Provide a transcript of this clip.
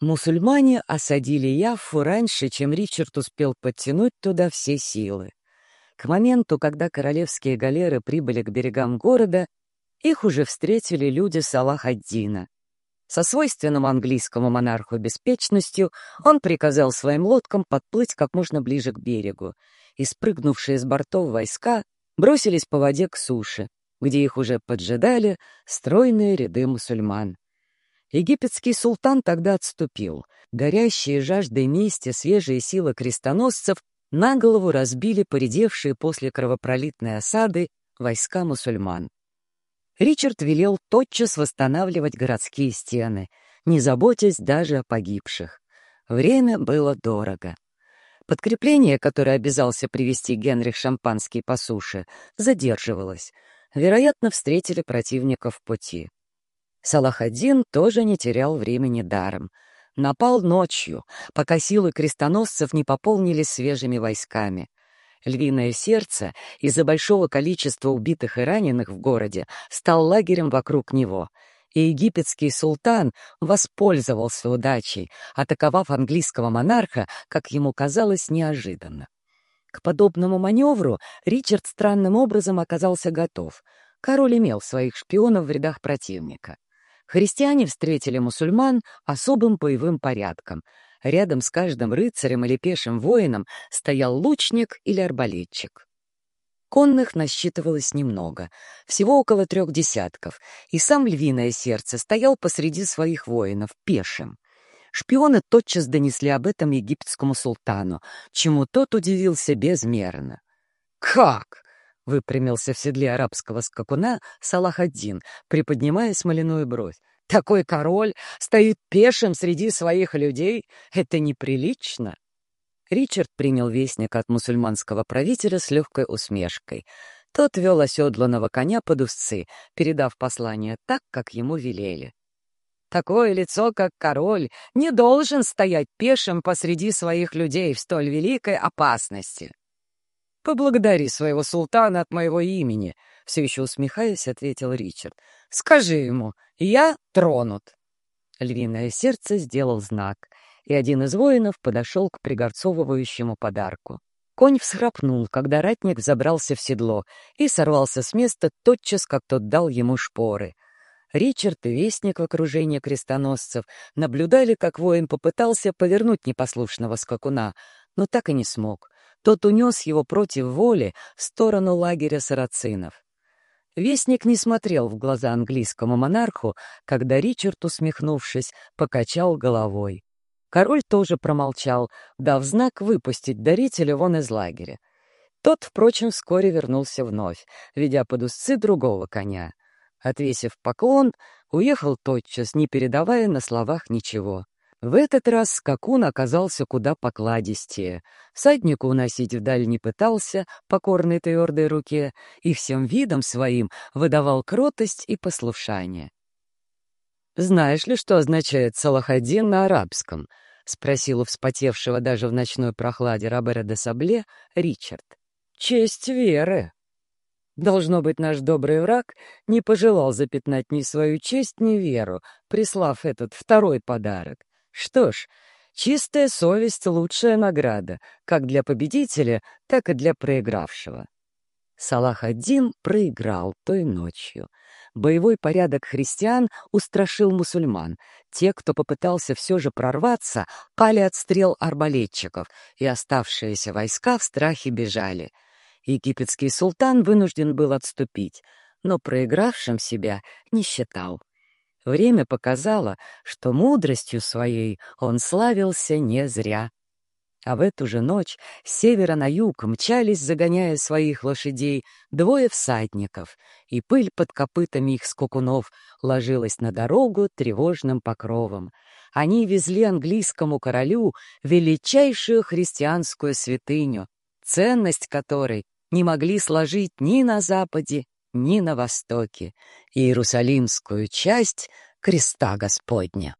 Мусульмане осадили Яффу раньше, чем Ричард успел подтянуть туда все силы. К моменту, когда королевские галеры прибыли к берегам города, их уже встретили люди Салах-ад-Дина. Со свойственным английскому монарху беспечностью он приказал своим лодкам подплыть как можно ближе к берегу, и спрыгнувшие с бортов войска бросились по воде к суше, где их уже поджидали стройные ряды мусульман. Египетский султан тогда отступил. Горящие жаждой мести свежие силы крестоносцев на голову разбили поредевшие после кровопролитной осады войска мусульман. Ричард велел тотчас восстанавливать городские стены, не заботясь даже о погибших. Время было дорого. Подкрепление, которое обязался привести Генрих Шампанский по суше, задерживалось. Вероятно, встретили противников в пути. Салахаддин тоже не терял времени даром. Напал ночью, пока силы крестоносцев не пополнились свежими войсками. Львиное сердце из-за большого количества убитых и раненых в городе стал лагерем вокруг него, и египетский султан воспользовался удачей, атаковав английского монарха, как ему казалось, неожиданно. К подобному маневру Ричард странным образом оказался готов. Король имел своих шпионов в рядах противника. Христиане встретили мусульман особым боевым порядком. Рядом с каждым рыцарем или пешим воином стоял лучник или арбалетчик. Конных насчитывалось немного, всего около трех десятков, и сам львиное сердце стоял посреди своих воинов, пешим. Шпионы тотчас донесли об этом египетскому султану, чему тот удивился безмерно. «Как? Выпрямился в седле арабского скакуна Салах-ад-Дин, приподнимая смоляную бровь. «Такой король стоит пешим среди своих людей. Это неприлично!» Ричард принял вестник от мусульманского правителя с легкой усмешкой. Тот вел оседланного коня под узцы, передав послание так, как ему велели. Такое лицо, как король, не должен стоять пешим посреди своих людей в столь великой опасности. «Поблагодари своего султана от моего имени», — все еще усмехаясь, ответил Ричард. «Скажи ему, я тронут». Львиное сердце сделал знак, и один из воинов подошел к пригорцовывающему подарку. Конь всхрапнул, когда ратник забрался в седло и сорвался с места тотчас, как тот дал ему шпоры. Ричард и Вестник в окружении крестоносцев наблюдали, как воин попытался повернуть непослушного скакуна, но так и не смог — тот унес его против воли в сторону лагеря сарацинов. Вестник не смотрел в глаза английскому монарху, когда Ричард, усмехнувшись, покачал головой. Король тоже промолчал, дав знак выпустить дарителя вон из лагеря. Тот, впрочем, вскоре вернулся вновь, ведя под узцы другого коня. Отвесив поклон, уехал тотчас, не передавая на словах ничего. В этот раз скакун оказался куда покладистее. Всаднику уносить вдаль не пытался, покорной твердой руке, и всем видом своим выдавал кротость и послушание. «Знаешь ли, что означает Салахадин на арабском?» — спросил у вспотевшего даже в ночной прохладе Робера де Сабле Ричард. «Честь веры!» Должно быть, наш добрый враг не пожелал запятнать ни свою честь, ни веру, прислав этот второй подарок. Что ж, чистая совесть — лучшая награда, как для победителя, так и для проигравшего. Салах один проиграл той ночью. Боевой порядок христиан устрашил мусульман. Те, кто попытался все же прорваться, пали от стрел арбалетчиков, и оставшиеся войска в страхе бежали. Египетский султан вынужден был отступить, но проигравшим себя не считал. Время показало, что мудростью своей он славился не зря. А в эту же ночь с севера на юг мчались, загоняя своих лошадей, двое всадников, и пыль под копытами их скукунов ложилась на дорогу тревожным покровом. Они везли английскому королю величайшую христианскую святыню, ценность которой не могли сложить ни на западе, ни на востоке, Иерусалимскую часть креста Господня.